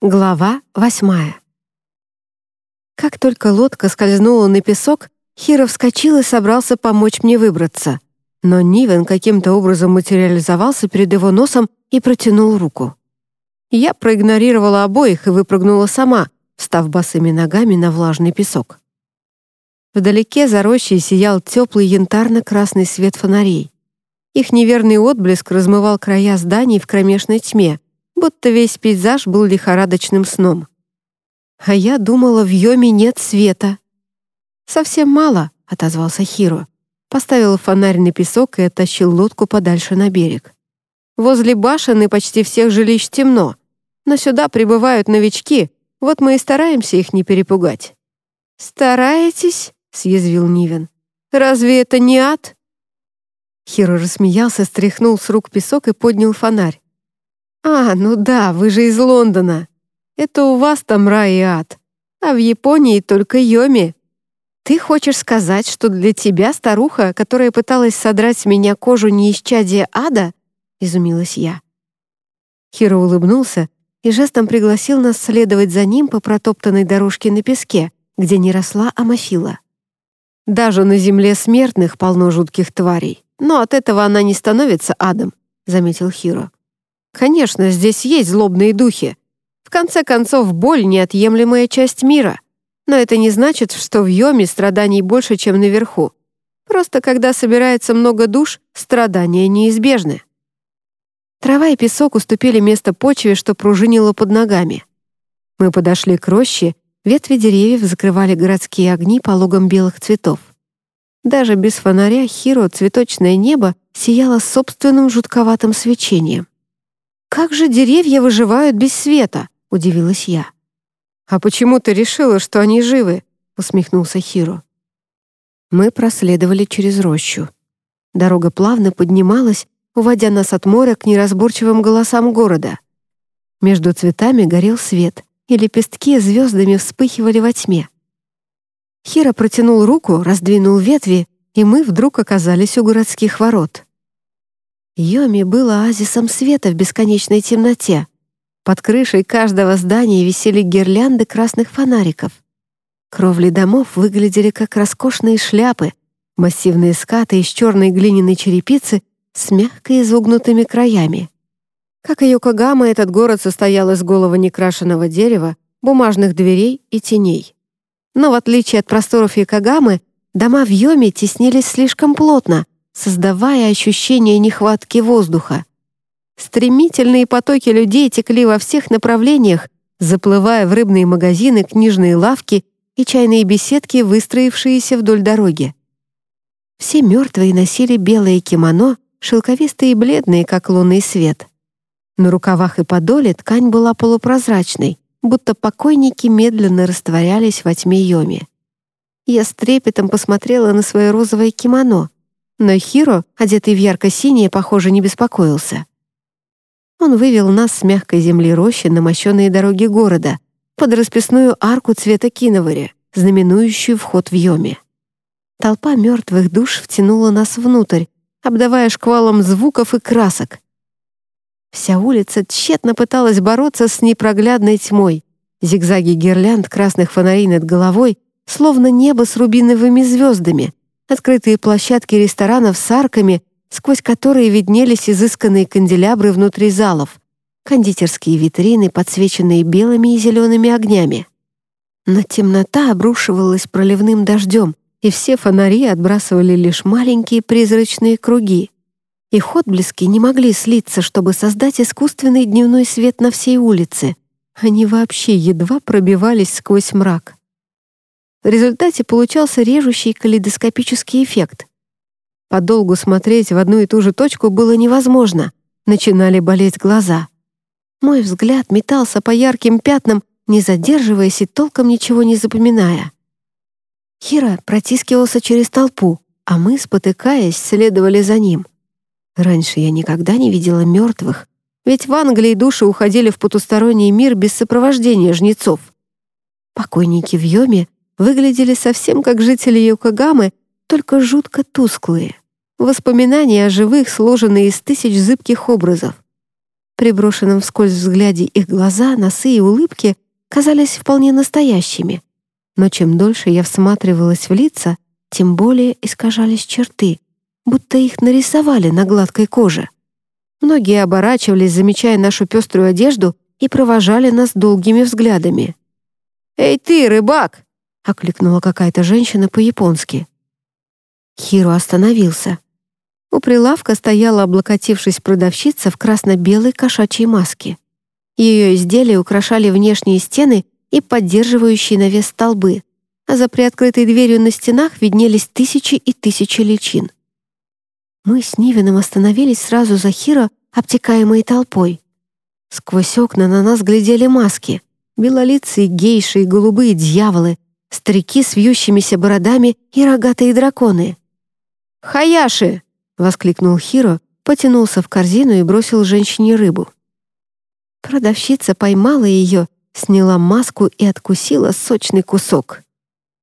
Глава восьмая. Как только лодка скользнула на песок, Хиро вскочил и собрался помочь мне выбраться. Но Нивен каким-то образом материализовался перед его носом и протянул руку. Я проигнорировала обоих и выпрыгнула сама, встав босыми ногами на влажный песок. Вдалеке за рощей сиял теплый янтарно-красный свет фонарей. Их неверный отблеск размывал края зданий в кромешной тьме — будто весь пейзаж был лихорадочным сном. А я думала, в Йоме нет света. «Совсем мало», — отозвался Хиро. Поставил фонарь на песок и оттащил лодку подальше на берег. «Возле башен и почти всех жилищ темно, но сюда прибывают новички, вот мы и стараемся их не перепугать». «Стараетесь?» — съязвил Нивен. «Разве это не ад?» Хиро рассмеялся, стряхнул с рук песок и поднял фонарь. «А, ну да, вы же из Лондона. Это у вас там рай и ад. А в Японии только Йоми. Ты хочешь сказать, что для тебя старуха, которая пыталась содрать с меня кожу не из чадия ада?» — изумилась я. Хиро улыбнулся и жестом пригласил нас следовать за ним по протоптанной дорожке на песке, где не росла амофила. «Даже на земле смертных полно жутких тварей, но от этого она не становится адом», — заметил Хиро. Конечно, здесь есть злобные духи. В конце концов, боль — неотъемлемая часть мира. Но это не значит, что в Йоме страданий больше, чем наверху. Просто когда собирается много душ, страдания неизбежны. Трава и песок уступили место почве, что пружинило под ногами. Мы подошли к роще, ветви деревьев закрывали городские огни пологом белых цветов. Даже без фонаря Хиро цветочное небо сияло собственным жутковатым свечением. «Как же деревья выживают без света?» — удивилась я. «А почему ты решила, что они живы?» — усмехнулся Хиро. Мы проследовали через рощу. Дорога плавно поднималась, уводя нас от моря к неразборчивым голосам города. Между цветами горел свет, и лепестки звездами вспыхивали во тьме. Хиро протянул руку, раздвинул ветви, и мы вдруг оказались у городских ворот. Йоми был оазисом света в бесконечной темноте. Под крышей каждого здания висели гирлянды красных фонариков. Кровли домов выглядели как роскошные шляпы, массивные скаты из черной глиняной черепицы с мягко изогнутыми краями. Как и Йокогама, этот город состоял из голого некрашенного дерева, бумажных дверей и теней. Но в отличие от просторов Йокогамы, дома в Йоме теснились слишком плотно — создавая ощущение нехватки воздуха. Стремительные потоки людей текли во всех направлениях, заплывая в рыбные магазины, книжные лавки и чайные беседки, выстроившиеся вдоль дороги. Все мертвые носили белые кимоно, шелковистые и бледные, как лунный свет. На рукавах и подоле ткань была полупрозрачной, будто покойники медленно растворялись во тьме Йоми. Я с трепетом посмотрела на свое розовое кимоно — но Хиро, одетый в ярко-синее, похоже, не беспокоился. Он вывел нас с мягкой земли рощи на мощенные дороги города, под расписную арку цвета киновари, знаменующую вход в Йоме. Толпа мертвых душ втянула нас внутрь, обдавая шквалом звуков и красок. Вся улица тщетно пыталась бороться с непроглядной тьмой. Зигзаги гирлянд красных фонарей над головой, словно небо с рубиновыми звездами, открытые площадки ресторанов с арками, сквозь которые виднелись изысканные канделябры внутри залов, кондитерские витрины, подсвеченные белыми и зелеными огнями. Но темнота обрушивалась проливным дождем, и все фонари отбрасывали лишь маленькие призрачные круги. Их отблески не могли слиться, чтобы создать искусственный дневной свет на всей улице. Они вообще едва пробивались сквозь мрак. В результате получался режущий калейдоскопический эффект. Подолгу смотреть в одну и ту же точку было невозможно. Начинали болеть глаза. Мой взгляд метался по ярким пятнам, не задерживаясь и толком ничего не запоминая. Хира протискивался через толпу, а мы, спотыкаясь, следовали за ним. Раньше я никогда не видела мертвых, ведь в Англии души уходили в потусторонний мир без сопровождения жнецов. Покойники в Йоме выглядели совсем как жители Йокогамы, только жутко тусклые. Воспоминания о живых, сложенные из тысяч зыбких образов. При брошенном вскользь взгляде их глаза, носы и улыбки казались вполне настоящими. Но чем дольше я всматривалась в лица, тем более искажались черты, будто их нарисовали на гладкой коже. Многие оборачивались, замечая нашу пеструю одежду, и провожали нас долгими взглядами. «Эй ты, рыбак!» — окликнула какая-то женщина по-японски. Хиро остановился. У прилавка стояла, облокотившись продавщица в красно-белой кошачьей маске. Ее изделия украшали внешние стены и поддерживающие навес столбы, а за приоткрытой дверью на стенах виднелись тысячи и тысячи личин. Мы с Нивином остановились сразу за Хиро, обтекаемой толпой. Сквозь окна на нас глядели маски. Белолицые гейши и голубые дьяволы, старики с вьющимися бородами и рогатые драконы. «Хаяши!» — воскликнул Хиро, потянулся в корзину и бросил женщине рыбу. Продавщица поймала ее, сняла маску и откусила сочный кусок.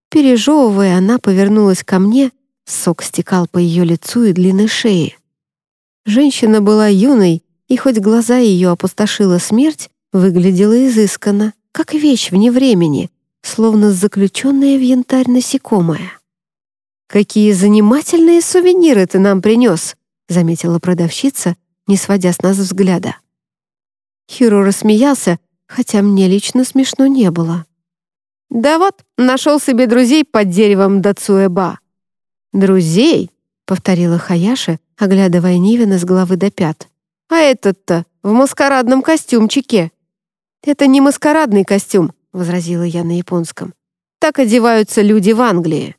Пережевывая, она повернулась ко мне, сок стекал по ее лицу и длинной шее. Женщина была юной, и хоть глаза ее опустошила смерть, выглядела изысканно, как вещь вне времени, словно заключенная в янтарь насекомое. «Какие занимательные сувениры ты нам принес!» — заметила продавщица, не сводя с нас взгляда. Хиро рассмеялся, хотя мне лично смешно не было. «Да вот, нашел себе друзей под деревом Дацуэба». «Друзей?» — повторила Хаяши, оглядывая Нивина с головы до пят. А этот-то в маскарадном костюмчике». «Это не маскарадный костюм», — возразила я на японском. «Так одеваются люди в Англии».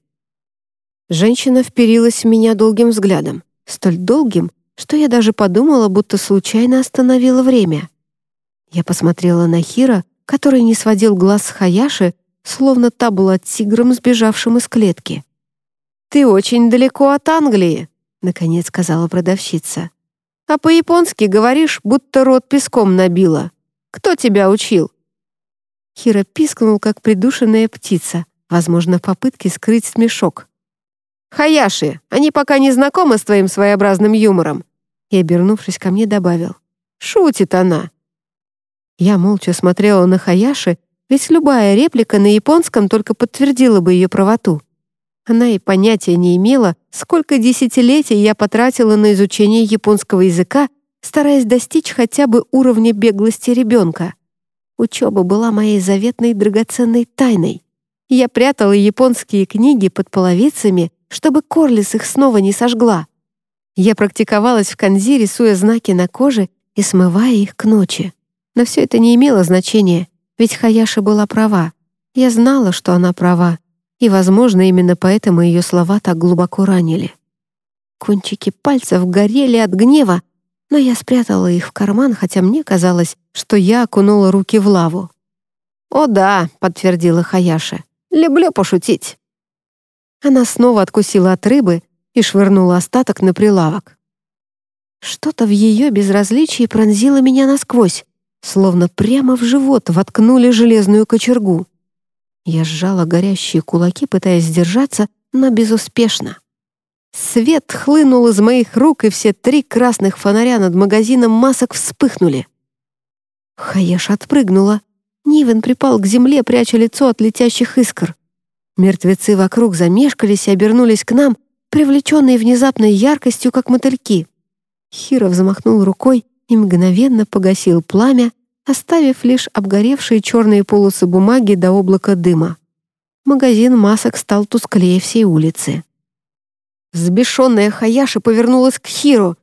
Женщина вперилась в меня долгим взглядом, столь долгим, что я даже подумала, будто случайно остановила время. Я посмотрела на Хира, который не сводил глаз с Хаяши, словно та была тигром, сбежавшим из клетки. «Ты очень далеко от Англии», — наконец сказала продавщица. А по-японски говоришь, будто рот песком набила. Кто тебя учил?» Хира пискнул, как придушенная птица, возможно, в попытке скрыть смешок. «Хаяши, они пока не знакомы с твоим своеобразным юмором», и, обернувшись ко мне, добавил. «Шутит она». Я молча смотрела на Хаяши, ведь любая реплика на японском только подтвердила бы ее правоту. Она и понятия не имела, сколько десятилетий я потратила на изучение японского языка, стараясь достичь хотя бы уровня беглости ребенка. Учеба была моей заветной драгоценной тайной. Я прятала японские книги под половицами, чтобы Корлис их снова не сожгла. Я практиковалась в канзи, рисуя знаки на коже и смывая их к ночи. Но все это не имело значения, ведь Хаяша была права. Я знала, что она права, и, возможно, именно поэтому ее слова так глубоко ранили. Кончики пальцев горели от гнева, но я спрятала их в карман, хотя мне казалось, что я окунула руки в лаву. «О да», — подтвердила Хаяша, — «люблю пошутить». Она снова откусила от рыбы и швырнула остаток на прилавок. Что-то в ее безразличии пронзило меня насквозь, словно прямо в живот воткнули железную кочергу. Я сжала горящие кулаки, пытаясь сдержаться, но безуспешно. Свет хлынул из моих рук, и все три красных фонаря над магазином масок вспыхнули. Хаяш отпрыгнула. Нивен припал к земле, пряча лицо от летящих искр. Мертвецы вокруг замешкались и обернулись к нам, привлеченные внезапной яркостью, как мотыльки. Хиро взмахнул рукой и мгновенно погасил пламя, оставив лишь обгоревшие черные полосы бумаги до облака дыма. Магазин масок стал тусклее всей улицы. Взбешенная Хаяши повернулась к Хиру.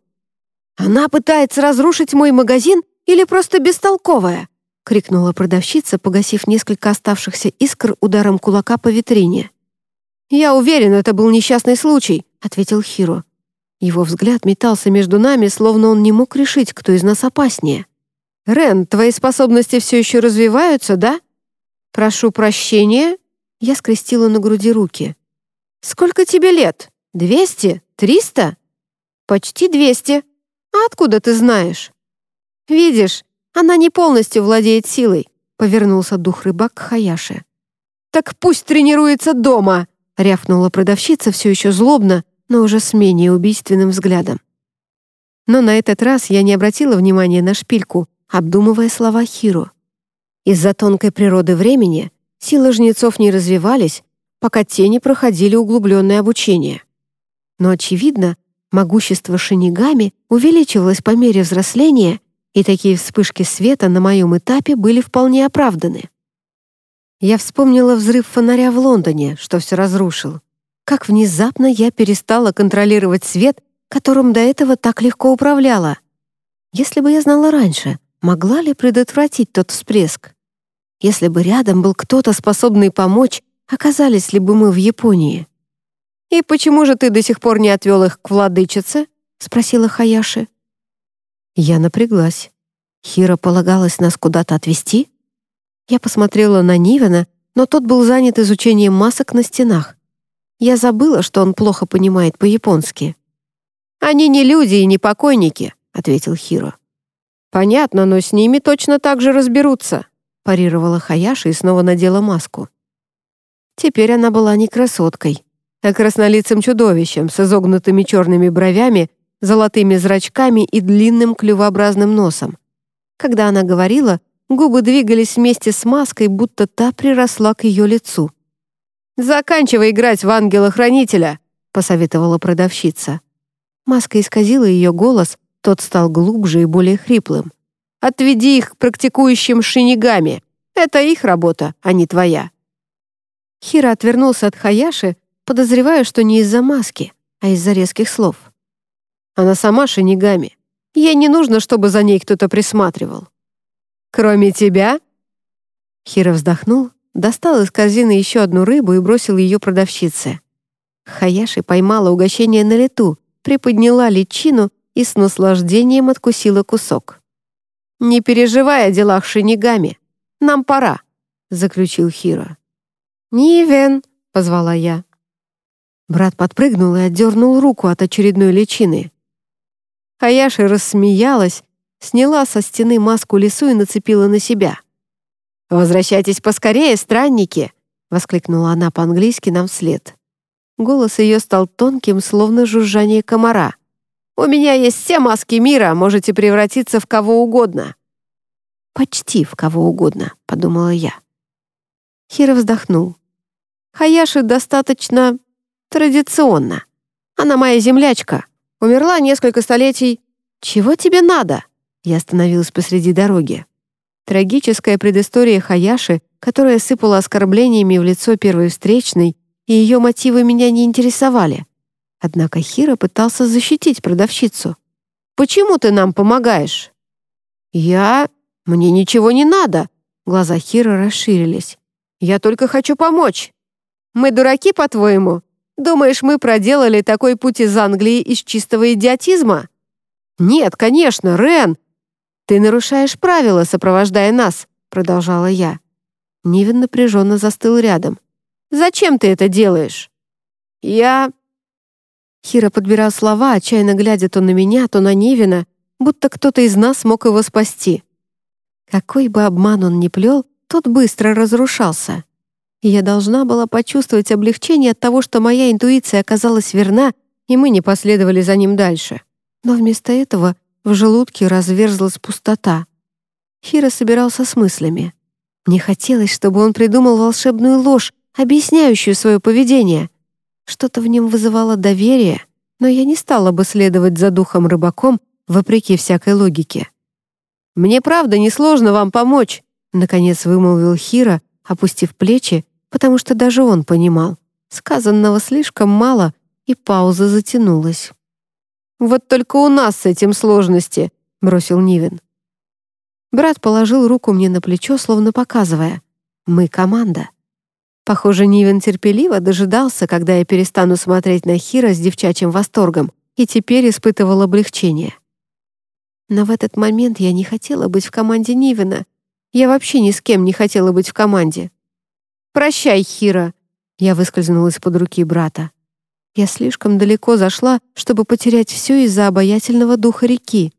«Она пытается разрушить мой магазин или просто бестолковая?» — крикнула продавщица, погасив несколько оставшихся искр ударом кулака по витрине. «Я уверен, это был несчастный случай», — ответил Хиро. Его взгляд метался между нами, словно он не мог решить, кто из нас опаснее. «Рен, твои способности все еще развиваются, да?» «Прошу прощения». Я скрестила на груди руки. «Сколько тебе лет? Двести? Триста?» «Почти двести. А откуда ты знаешь?» «Видишь, она не полностью владеет силой», — повернулся дух рыбак к Хаяше. «Так пусть тренируется дома!» — рявкнула продавщица все еще злобно, но уже с менее убийственным взглядом. Но на этот раз я не обратила внимания на шпильку, обдумывая слова Хиру. Из-за тонкой природы времени силы жнецов не развивались, пока те не проходили углубленное обучение. Но, очевидно, могущество шинигами увеличивалось по мере взросления, и такие вспышки света на моем этапе были вполне оправданы. Я вспомнила взрыв фонаря в Лондоне, что все разрушил. Как внезапно я перестала контролировать свет, которым до этого так легко управляла. Если бы я знала раньше, могла ли предотвратить тот всплеск? Если бы рядом был кто-то, способный помочь, оказались ли бы мы в Японии? «И почему же ты до сих пор не отвел их к владычице?» — спросила Хаяши. Я напряглась. Хира полагалась нас куда-то отвезти? Я посмотрела на Нивена, но тот был занят изучением масок на стенах. Я забыла, что он плохо понимает по-японски. «Они не люди и не покойники», — ответил Хиро. «Понятно, но с ними точно так же разберутся», — парировала Хаяши и снова надела маску. Теперь она была не красоткой, а краснолицым чудовищем с изогнутыми черными бровями, золотыми зрачками и длинным клювообразным носом. Когда она говорила, губы двигались вместе с маской, будто та приросла к ее лицу. «Заканчивай играть в ангела-хранителя», — посоветовала продавщица. Маска исказила ее голос, тот стал глубже и более хриплым. «Отведи их к практикующим шинигами. Это их работа, а не твоя». Хира отвернулся от Хаяши, подозревая, что не из-за маски, а из-за резких слов. Она сама шинигами. Ей не нужно, чтобы за ней кто-то присматривал. «Кроме тебя?» Хира вздохнул, достал из корзины еще одну рыбу и бросил ее продавщице. Хаяши поймала угощение на лету, приподняла личину и с наслаждением откусила кусок. «Не переживай о делах шинигами. Нам пора», — заключил Хира. «Нивен», — позвала я. Брат подпрыгнул и отдернул руку от очередной личины. Хаяши рассмеялась, сняла со стены маску лесу и нацепила на себя. «Возвращайтесь поскорее, странники!» — воскликнула она по-английски нам вслед. Голос ее стал тонким, словно жужжание комара. «У меня есть все маски мира, можете превратиться в кого угодно». «Почти в кого угодно», — подумала я. Хиро вздохнул. «Хаяши достаточно традиционно. Она моя землячка. Умерла несколько столетий. Чего тебе надо?» Я остановилась посреди дороги. Трагическая предыстория Хаяши, которая сыпала оскорблениями в лицо первой встречной, и ее мотивы меня не интересовали. Однако Хира пытался защитить продавщицу. «Почему ты нам помогаешь?» «Я... Мне ничего не надо!» Глаза Хира расширились. «Я только хочу помочь!» «Мы дураки, по-твоему? Думаешь, мы проделали такой путь из Англии из чистого идиотизма?» «Нет, конечно, Рен!» «Ты нарушаешь правила, сопровождая нас», — продолжала я. Нивен напряженно застыл рядом. «Зачем ты это делаешь?» «Я...» Хира подбирал слова, отчаянно глядя то на меня, то на Нивина, будто кто-то из нас мог его спасти. Какой бы обман он ни плел, тот быстро разрушался. Я должна была почувствовать облегчение от того, что моя интуиция оказалась верна, и мы не последовали за ним дальше. Но вместо этого в желудке разверзлась пустота. Хира собирался с мыслями. Мне хотелось, чтобы он придумал волшебную ложь, объясняющую свое поведение. Что-то в нем вызывало доверие, но я не стала бы следовать за духом-рыбаком, вопреки всякой логике. «Мне правда несложно вам помочь», — наконец вымолвил Хира, опустив плечи, потому что даже он понимал. Сказанного слишком мало, и пауза затянулась. «Вот только у нас с этим сложности», — бросил Нивен. Брат положил руку мне на плечо, словно показывая. «Мы команда». Похоже, Нивен терпеливо дожидался, когда я перестану смотреть на Хира с девчачьим восторгом, и теперь испытывал облегчение. Но в этот момент я не хотела быть в команде Нивена. Я вообще ни с кем не хотела быть в команде. «Прощай, Хира!» Я выскользнула из-под руки брата. Я слишком далеко зашла, чтобы потерять все из-за обаятельного духа реки.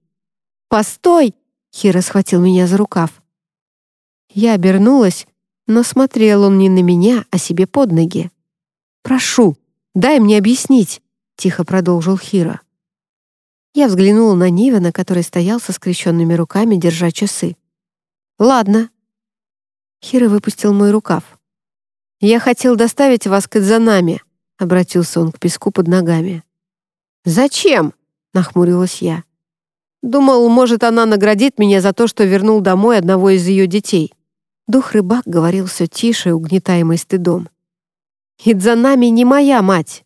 «Постой!» — Хира схватил меня за рукав. Я обернулась, но смотрел он не на меня, а себе под ноги. «Прошу, дай мне объяснить», — тихо продолжил Хира. Я взглянула на Нивена, который стоял со скрещенными руками, держа часы. «Ладно». Хира выпустил мой рукав. «Я хотел доставить вас к Идзанаме», — обратился он к песку под ногами. «Зачем?» — нахмурилась я. «Думал, может, она наградит меня за то, что вернул домой одного из ее детей». Дух рыбак говорил все тише, угнетаемый стыдом. «Идзанами не моя мать».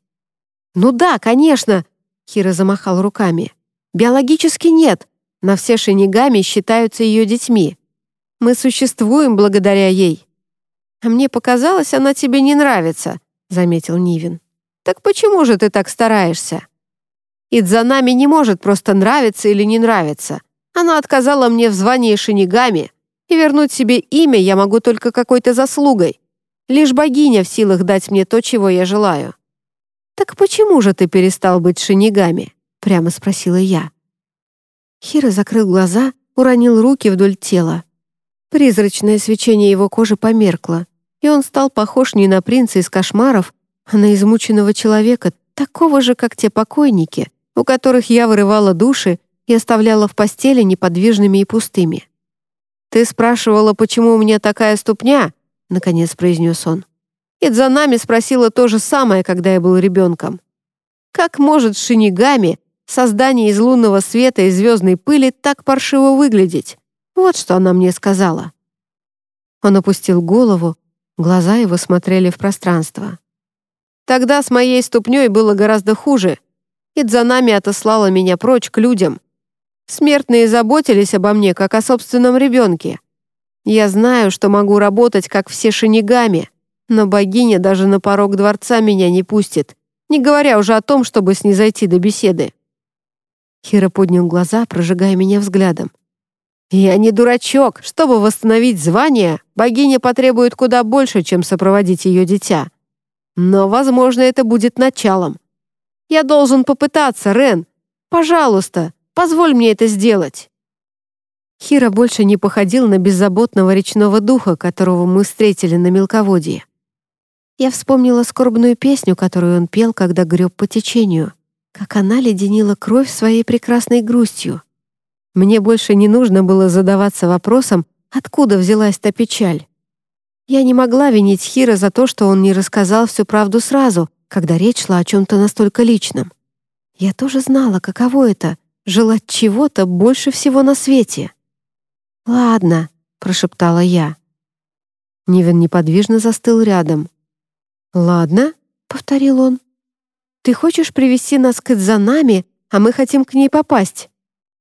«Ну да, конечно», — Хира замахал руками. «Биологически нет. На все шинигами считаются ее детьми. Мы существуем благодаря ей». «А мне показалось, она тебе не нравится», — заметил Нивин. «Так почему же ты так стараешься?» «Идзанами не может просто нравиться или не нравиться. Она отказала мне в звании шинигами, и вернуть себе имя я могу только какой-то заслугой. Лишь богиня в силах дать мне то, чего я желаю». «Так почему же ты перестал быть шинигами?» — прямо спросила я. Хира закрыл глаза, уронил руки вдоль тела. Призрачное свечение его кожи померкло, и он стал похож не на принца из кошмаров, а на измученного человека, такого же, как те покойники, у которых я вырывала души и оставляла в постели неподвижными и пустыми. «Ты спрашивала, почему у меня такая ступня?» — наконец произнес он. «Идзанами спросила то же самое, когда я был ребенком. Как может шинигами, создание из лунного света и звездной пыли, так паршиво выглядеть? Вот что она мне сказала». Он опустил голову, глаза его смотрели в пространство. «Тогда с моей ступней было гораздо хуже. Идзанами отослала меня прочь к людям, Смертные заботились обо мне, как о собственном ребенке. Я знаю, что могу работать, как все шинигами, но богиня даже на порог дворца меня не пустит, не говоря уже о том, чтобы снизойти до беседы. Хира поднял глаза, прожигая меня взглядом. «Я не дурачок. Чтобы восстановить звание, богиня потребует куда больше, чем сопроводить ее дитя. Но, возможно, это будет началом. Я должен попытаться, Рен. Пожалуйста, Позволь мне это сделать». Хира больше не походил на беззаботного речного духа, которого мы встретили на мелководье. Я вспомнила скорбную песню, которую он пел, когда греб по течению, как она леденила кровь своей прекрасной грустью. Мне больше не нужно было задаваться вопросом, откуда взялась та печаль. Я не могла винить Хира за то, что он не рассказал всю правду сразу, когда речь шла о чем-то настолько личном. Я тоже знала, каково это желать чего-то больше всего на свете. «Ладно», — прошептала я. Нивен неподвижно застыл рядом. «Ладно», — повторил он. «Ты хочешь привести нас к Идзанами, а мы хотим к ней попасть.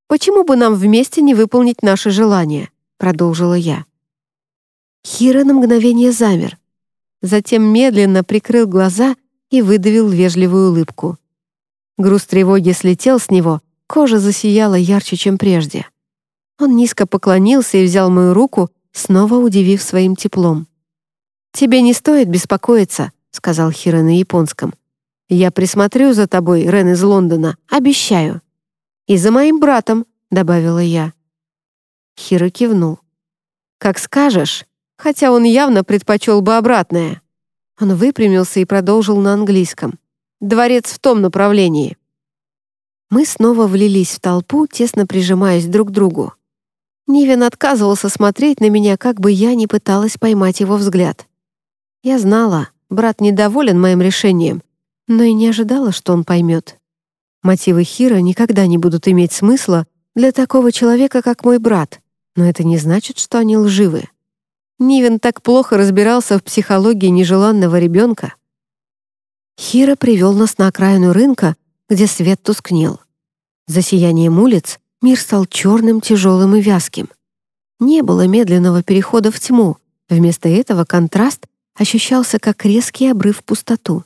Почему бы нам вместе не выполнить наше желание?» — продолжила я. Хира на мгновение замер. Затем медленно прикрыл глаза и выдавил вежливую улыбку. Груз тревоги слетел с него, Кожа засияла ярче, чем прежде. Он низко поклонился и взял мою руку, снова удивив своим теплом. «Тебе не стоит беспокоиться», — сказал Хира на японском. «Я присмотрю за тобой, Рен из Лондона, обещаю». «И за моим братом», — добавила я. Хира кивнул. «Как скажешь, хотя он явно предпочел бы обратное». Он выпрямился и продолжил на английском. «Дворец в том направлении». Мы снова влились в толпу, тесно прижимаясь друг к другу. Нивен отказывался смотреть на меня, как бы я ни пыталась поймать его взгляд. Я знала, брат недоволен моим решением, но и не ожидала, что он поймет. Мотивы Хира никогда не будут иметь смысла для такого человека, как мой брат, но это не значит, что они лживы. Нивен так плохо разбирался в психологии нежеланного ребенка. Хира привел нас на окраину рынка, где свет тускнел. За сиянием улиц мир стал черным, тяжелым и вязким. Не было медленного перехода в тьму, вместо этого контраст ощущался как резкий обрыв в пустоту.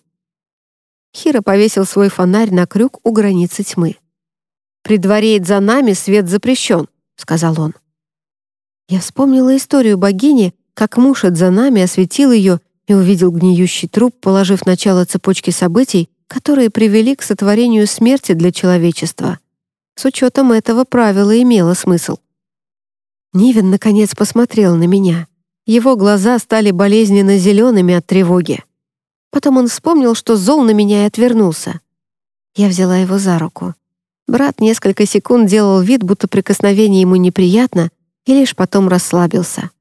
Хира повесил свой фонарь на крюк у границы тьмы. «При дворе за нами свет запрещен», — сказал он. Я вспомнила историю богини, как муж за нами осветил ее и увидел гниющий труп, положив начало цепочке событий, которые привели к сотворению смерти для человечества. С учетом этого правила имело смысл. Нивен, наконец, посмотрел на меня. Его глаза стали болезненно зелеными от тревоги. Потом он вспомнил, что зол на меня и отвернулся. Я взяла его за руку. Брат несколько секунд делал вид, будто прикосновение ему неприятно, и лишь потом расслабился.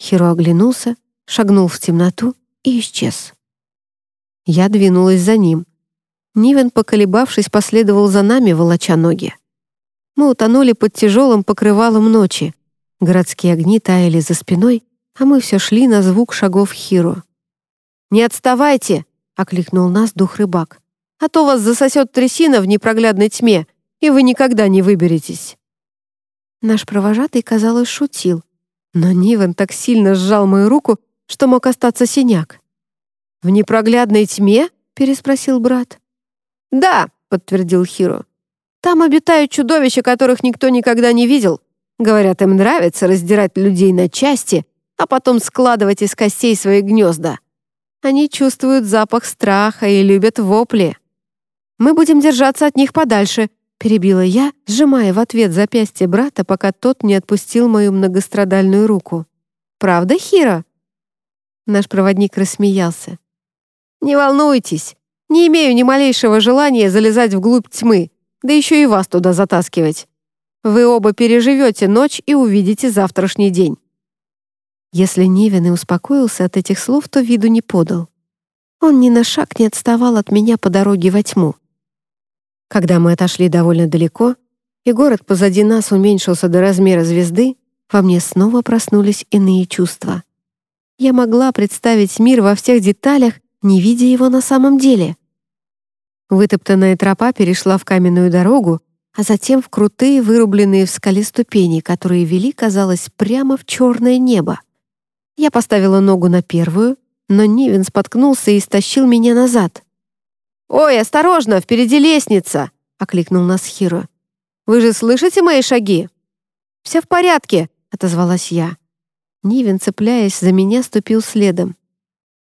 Хиро оглянулся, шагнул в темноту и исчез. Я двинулась за ним. Нивен, поколебавшись, последовал за нами, волоча ноги. Мы утонули под тяжелым покрывалом ночи. Городские огни таяли за спиной, а мы все шли на звук шагов Хиро. «Не отставайте!» — окликнул нас дух-рыбак. «А то вас засосет трясина в непроглядной тьме, и вы никогда не выберетесь». Наш провожатый, казалось, шутил, но Нивен так сильно сжал мою руку, что мог остаться синяк. «В непроглядной тьме?» — переспросил брат. «Да», — подтвердил Хиро. «Там обитают чудовища, которых никто никогда не видел. Говорят, им нравится раздирать людей на части, а потом складывать из костей свои гнезда. Они чувствуют запах страха и любят вопли. Мы будем держаться от них подальше, перебила я, сжимая в ответ запястье брата, пока тот не отпустил мою многострадальную руку. Правда, Хира? Наш проводник рассмеялся. Не волнуйтесь, не имею ни малейшего желания залезать вглубь тьмы, да еще и вас туда затаскивать. Вы оба переживете ночь и увидите завтрашний день. Если Нивен и успокоился от этих слов, то виду не подал. Он ни на шаг не отставал от меня по дороге во тьму. Когда мы отошли довольно далеко, и город позади нас уменьшился до размера звезды, во мне снова проснулись иные чувства. Я могла представить мир во всех деталях, не видя его на самом деле. Вытоптанная тропа перешла в каменную дорогу, а затем в крутые, вырубленные в скале ступени, которые вели, казалось, прямо в черное небо. Я поставила ногу на первую, но Нивен споткнулся и стащил меня назад. «Ой, осторожно, впереди лестница!» — окликнул нас Хиро. «Вы же слышите мои шаги?» «Все в порядке», — отозвалась я. Нивен, цепляясь за меня, ступил следом.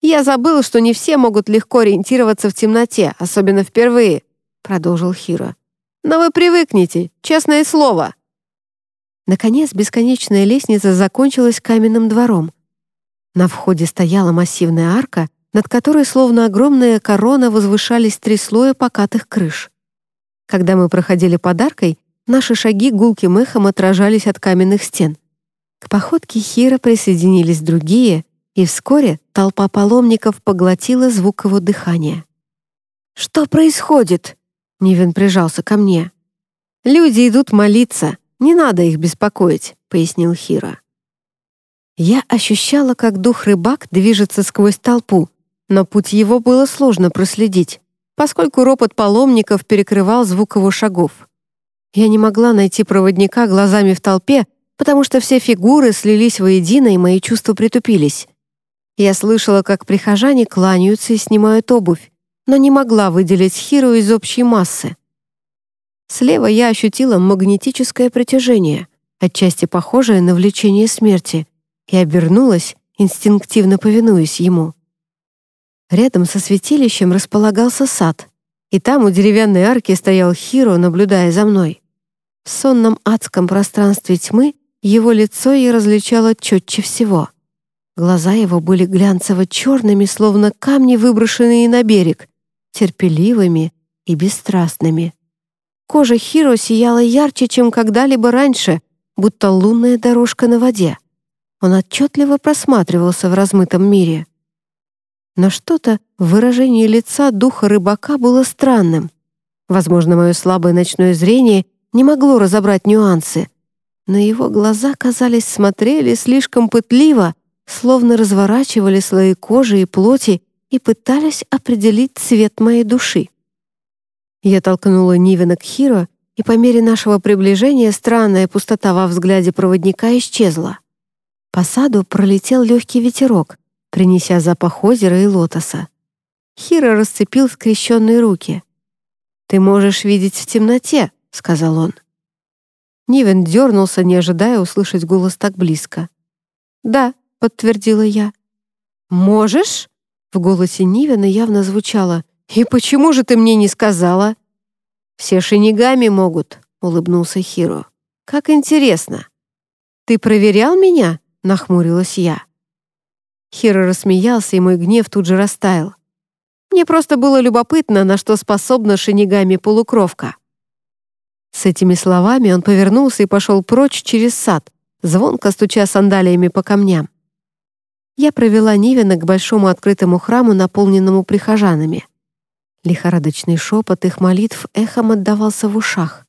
«Я забыл, что не все могут легко ориентироваться в темноте, особенно впервые», — продолжил Хиро. «Но вы привыкнете, честное слово». Наконец, бесконечная лестница закончилась каменным двором. На входе стояла массивная арка, над которой, словно огромная корона, возвышались три слоя покатых крыш. Когда мы проходили под аркой, наши шаги гулким эхом отражались от каменных стен. К походке Хира присоединились другие, и вскоре толпа паломников поглотила звук его дыхания. «Что происходит?» — Нивен прижался ко мне. «Люди идут молиться, не надо их беспокоить», — пояснил Хира. Я ощущала, как дух-рыбак движется сквозь толпу, но путь его было сложно проследить, поскольку ропот паломников перекрывал звук его шагов. Я не могла найти проводника глазами в толпе, потому что все фигуры слились воедино, и мои чувства притупились. Я слышала, как прихожане кланяются и снимают обувь, но не могла выделить Хиру из общей массы. Слева я ощутила магнетическое притяжение, отчасти похожее на влечение смерти, и обернулась, инстинктивно повинуясь ему. Рядом со святилищем располагался сад, и там у деревянной арки стоял Хиро, наблюдая за мной. В сонном адском пространстве тьмы его лицо я различала четче всего. Глаза его были глянцево-черными, словно камни, выброшенные на берег, терпеливыми и бесстрастными. Кожа Хиро сияла ярче, чем когда-либо раньше, будто лунная дорожка на воде. Он отчетливо просматривался в размытом мире. Но что-то в выражении лица духа рыбака было странным. Возможно, мое слабое ночное зрение не могло разобрать нюансы, но его глаза, казались, смотрели слишком пытливо, словно разворачивали слои кожи и плоти и пытались определить цвет моей души. Я толкнула Нивена к Хиро, и по мере нашего приближения странная пустота во взгляде проводника исчезла. По саду пролетел легкий ветерок, принеся запах озера и лотоса. Хиро расцепил скрещенные руки. «Ты можешь видеть в темноте», — сказал он. Нивен дернулся, не ожидая услышать голос так близко. «Да», — подтвердила я. «Можешь?» — в голосе Нивена явно звучало. «И почему же ты мне не сказала?» «Все шинигами могут», — улыбнулся Хиро. «Как интересно. Ты проверял меня?» — нахмурилась я. Хиро рассмеялся, и мой гнев тут же растаял. Мне просто было любопытно, на что способна шинигами-полукровка. С этими словами он повернулся и пошел прочь через сад, звонко стуча сандалиями по камням. Я провела Нивина к большому открытому храму, наполненному прихожанами. Лихорадочный шепот их молитв эхом отдавался в ушах.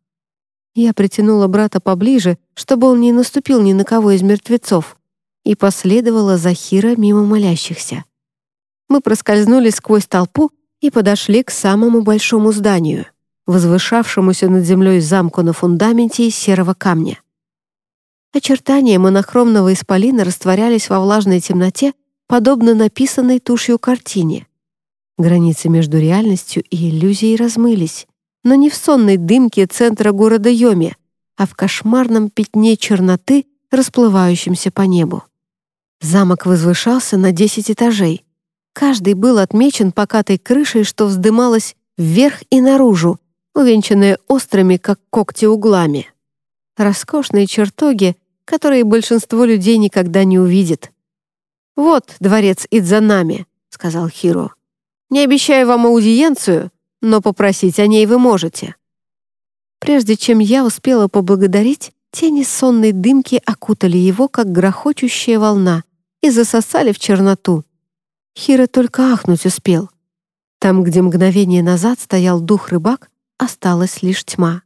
Я притянула брата поближе, чтобы он не наступил ни на кого из мертвецов, и последовала за Хира мимо молящихся. Мы проскользнули сквозь толпу и подошли к самому большому зданию, возвышавшемуся над землей замку на фундаменте из серого камня. Очертания монохромного исполина растворялись во влажной темноте, подобно написанной тушью картине. Границы между реальностью и иллюзией размылись, но не в сонной дымке центра города Йоми, а в кошмарном пятне черноты, расплывающемся по небу. Замок возвышался на 10 этажей. Каждый был отмечен покатой крышей, что вздымалась вверх и наружу, увенчанная острыми, как когти, углами. Роскошные чертоги, которые большинство людей никогда не увидит. «Вот дворец Идзанами», — сказал Хиро. «Не обещаю вам аудиенцию, но попросить о ней вы можете». Прежде чем я успела поблагодарить, тени сонной дымки окутали его, как грохочущая волна, и засосали в черноту. Хира только ахнуть успел. Там, где мгновение назад стоял дух-рыбак, осталась лишь тьма.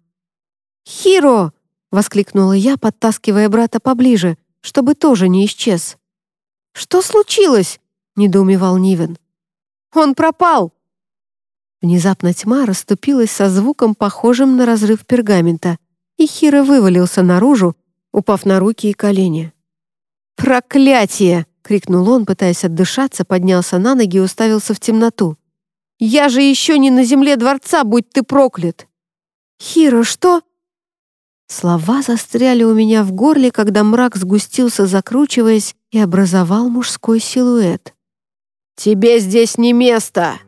«Хиро!» — воскликнула я, подтаскивая брата поближе, чтобы тоже не исчез. «Что случилось?» — недоумевал Нивен. «Он пропал!» Внезапно тьма расступилась со звуком, похожим на разрыв пергамента, и Хира вывалился наружу, упав на руки и колени. «Проклятие!» — крикнул он, пытаясь отдышаться, поднялся на ноги и уставился в темноту. «Я же еще не на земле дворца, будь ты проклят!» «Хиро, что?» Слова застряли у меня в горле, когда мрак сгустился, закручиваясь, и образовал мужской силуэт. «Тебе здесь не место!»